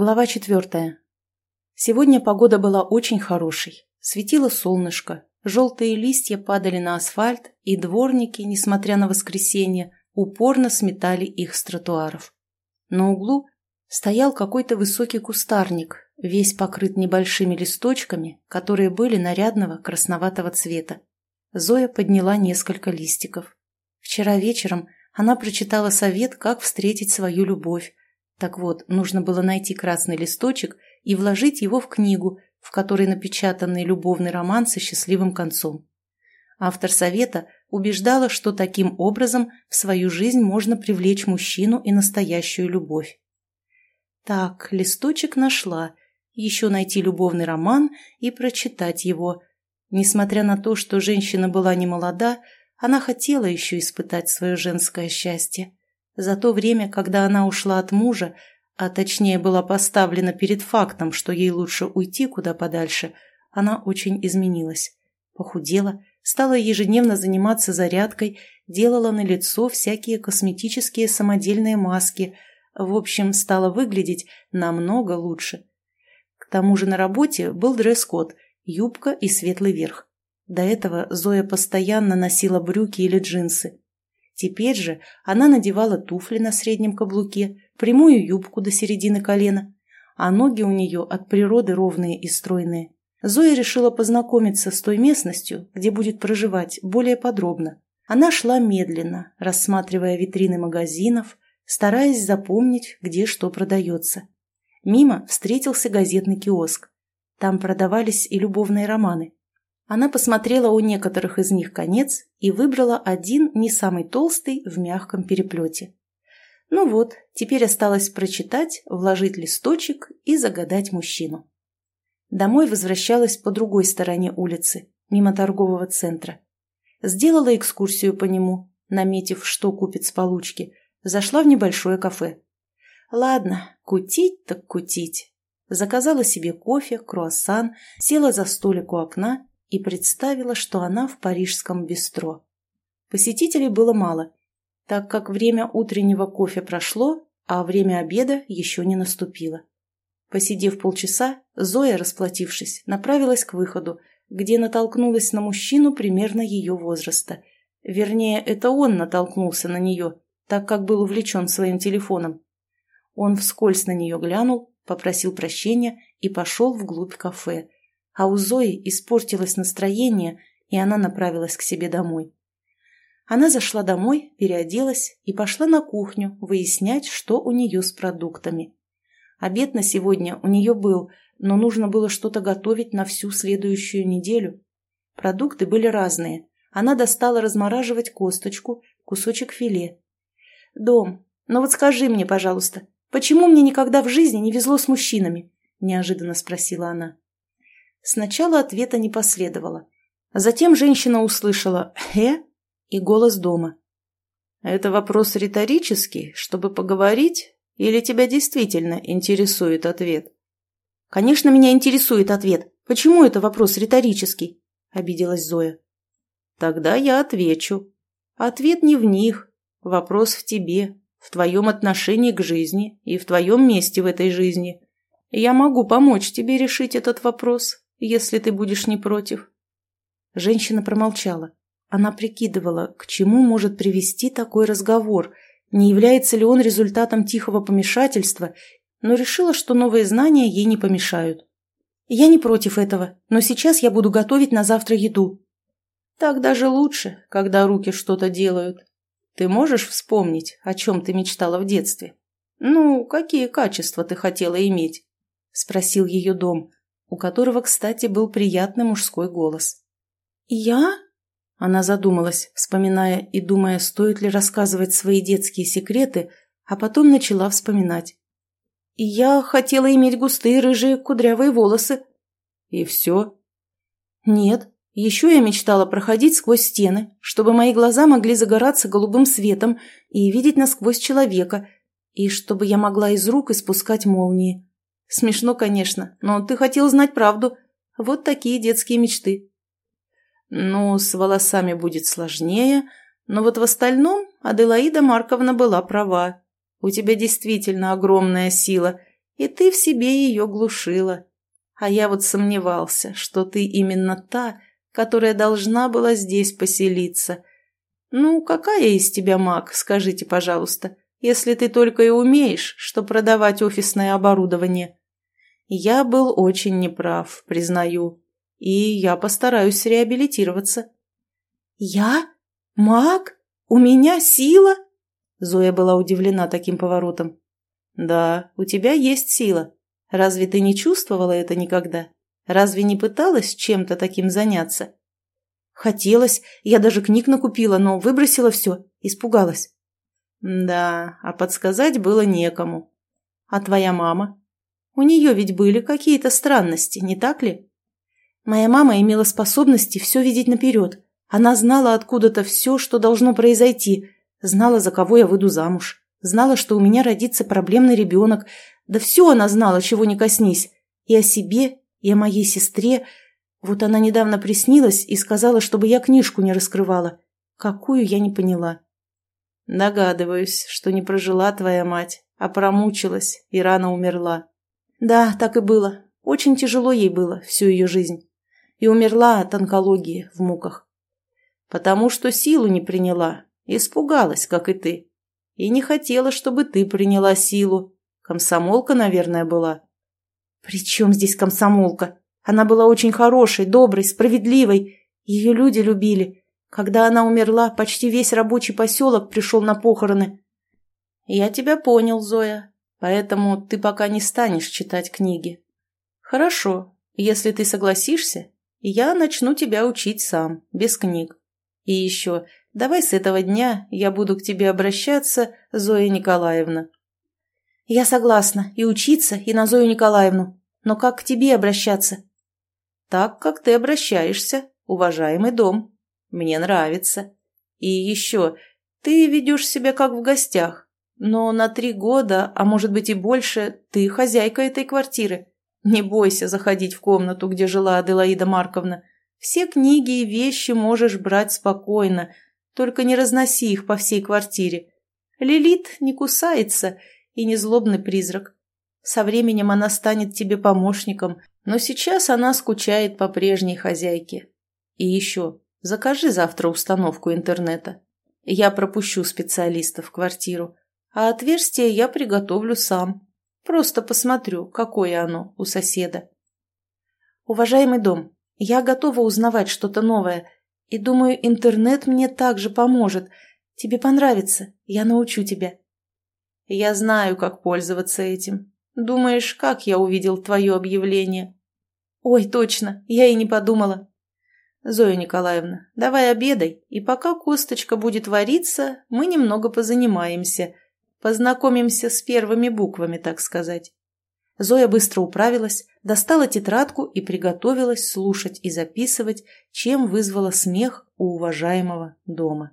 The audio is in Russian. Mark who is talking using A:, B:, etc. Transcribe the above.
A: Глава четвертая. Сегодня погода была очень хорошей. Светило солнышко, желтые листья падали на асфальт, и дворники, несмотря на воскресенье, упорно сметали их с тротуаров. На углу стоял какой-то высокий кустарник, весь покрыт небольшими листочками, которые были нарядного красноватого цвета. Зоя подняла несколько листиков. Вчера вечером она прочитала совет, как встретить свою любовь, так вот, нужно было найти красный листочек и вложить его в книгу, в которой напечатанный любовный роман со счастливым концом. Автор совета убеждала, что таким образом в свою жизнь можно привлечь мужчину и настоящую любовь. Так, листочек нашла. Еще найти любовный роман и прочитать его. Несмотря на то, что женщина была не молода, она хотела еще испытать свое женское счастье. За то время, когда она ушла от мужа, а точнее была поставлена перед фактом, что ей лучше уйти куда подальше, она очень изменилась. Похудела, стала ежедневно заниматься зарядкой, делала на лицо всякие косметические самодельные маски, в общем, стала выглядеть намного лучше. К тому же на работе был дресс-код – юбка и светлый верх. До этого Зоя постоянно носила брюки или джинсы. Теперь же она надевала туфли на среднем каблуке, прямую юбку до середины колена, а ноги у нее от природы ровные и стройные. Зоя решила познакомиться с той местностью, где будет проживать, более подробно. Она шла медленно, рассматривая витрины магазинов, стараясь запомнить, где что продается. Мимо встретился газетный киоск. Там продавались и любовные романы. Она посмотрела у некоторых из них конец и выбрала один не самый толстый в мягком переплете. Ну вот, теперь осталось прочитать, вложить листочек и загадать мужчину. Домой возвращалась по другой стороне улицы, мимо торгового центра. Сделала экскурсию по нему, наметив, что купит с получки, зашла в небольшое кафе. Ладно, кутить так кутить. Заказала себе кофе, круассан, села за столик у окна и представила, что она в парижском бистро. Посетителей было мало, так как время утреннего кофе прошло, а время обеда еще не наступило. Посидев полчаса, Зоя, расплатившись, направилась к выходу, где натолкнулась на мужчину примерно ее возраста. Вернее, это он натолкнулся на нее, так как был увлечен своим телефоном. Он вскользь на нее глянул, попросил прощения и пошел вглубь кафе, а у Зои испортилось настроение, и она направилась к себе домой. Она зашла домой, переоделась и пошла на кухню выяснять, что у нее с продуктами. Обед на сегодня у нее был, но нужно было что-то готовить на всю следующую неделю. Продукты были разные. Она достала размораживать косточку, кусочек филе. «Дом, ну вот скажи мне, пожалуйста, почему мне никогда в жизни не везло с мужчинами?» – неожиданно спросила она. Сначала ответа не последовало. Затем женщина услышала «э» и голос дома. «Это вопрос риторический, чтобы поговорить, или тебя действительно интересует ответ?» «Конечно, меня интересует ответ. Почему это вопрос риторический?» – обиделась Зоя. «Тогда я отвечу. Ответ не в них. Вопрос в тебе, в твоем отношении к жизни и в твоем месте в этой жизни. Я могу помочь тебе решить этот вопрос, если ты будешь не против». Женщина промолчала. Она прикидывала, к чему может привести такой разговор, не является ли он результатом тихого помешательства, но решила, что новые знания ей не помешают. «Я не против этого, но сейчас я буду готовить на завтра еду». «Так даже лучше, когда руки что-то делают. Ты можешь вспомнить, о чем ты мечтала в детстве? Ну, какие качества ты хотела иметь?» – спросил ее дом, у которого, кстати, был приятный мужской голос. «Я?» Она задумалась, вспоминая и думая, стоит ли рассказывать свои детские секреты, а потом начала вспоминать. «Я хотела иметь густые рыжие кудрявые волосы». «И все?» «Нет. Еще я мечтала проходить сквозь стены, чтобы мои глаза могли загораться голубым светом и видеть насквозь человека, и чтобы я могла из рук испускать молнии. Смешно, конечно, но ты хотел знать правду. Вот такие детские мечты. Ну, с волосами будет сложнее, но вот в остальном Аделаида Марковна была права. У тебя действительно огромная сила, и ты в себе ее глушила. А я вот сомневался, что ты именно та, которая должна была здесь поселиться. Ну, какая из тебя маг, скажите, пожалуйста, если ты только и умеешь, что продавать офисное оборудование? Я был очень неправ, признаю, и я постараюсь реабилитироваться. Я? Маг? У меня сила? Зоя была удивлена таким поворотом. Да, у тебя есть сила. Разве ты не чувствовала это никогда? Разве не пыталась чем-то таким заняться? Хотелось, я даже книг накупила, но выбросила все, испугалась. Да, а подсказать было некому. А твоя мама? У нее ведь были какие-то странности, не так ли? Моя мама имела способности все видеть наперед. Она знала откуда-то все, что должно произойти, знала, за кого я выйду замуж, знала, что у меня родится проблемный ребенок, да все она знала, чего не коснись. И о себе, и о моей сестре. Вот она недавно приснилась и сказала, чтобы я книжку не раскрывала. Какую, я не поняла. Догадываюсь, что не прожила твоя мать, а промучилась и рано умерла. Да, так и было. Очень тяжело ей было всю ее жизнь. И умерла от онкологии в муках. Потому что силу не приняла, испугалась, как и ты. И не хотела, чтобы ты приняла силу, Комсомолка, наверное, была. «При чем здесь комсомолка? Она была очень хорошей, доброй, справедливой. Ее люди любили. Когда она умерла, почти весь рабочий поселок пришел на похороны». «Я тебя понял, Зоя. Поэтому ты пока не станешь читать книги». «Хорошо. Если ты согласишься, я начну тебя учить сам, без книг. И еще, давай с этого дня я буду к тебе обращаться, Зоя Николаевна». «Я согласна. И учиться, и на Зою Николаевну. Но как к тебе обращаться?» «Так, как ты обращаешься, уважаемый дом. Мне нравится. И еще, ты ведешь себя как в гостях. Но на три года, а может быть и больше, ты хозяйка этой квартиры. Не бойся заходить в комнату, где жила Аделаида Марковна. Все книги и вещи можешь брать спокойно, только не разноси их по всей квартире. Лилит не кусается и незлобный призрак. Со временем она станет тебе помощником, но сейчас она скучает по прежней хозяйке. И еще, закажи завтра установку интернета. Я пропущу специалиста в квартиру, а отверстие я приготовлю сам. Просто посмотрю, какое оно у соседа. Уважаемый дом, я готова узнавать что-то новое, и думаю, интернет мне также поможет. Тебе понравится, я научу тебя. Я знаю, как пользоваться этим. Думаешь, как я увидел твое объявление? Ой, точно, я и не подумала. Зоя Николаевна, давай обедай, и пока косточка будет вариться, мы немного позанимаемся. Познакомимся с первыми буквами, так сказать. Зоя быстро управилась, достала тетрадку и приготовилась слушать и записывать, чем вызвала смех у уважаемого дома.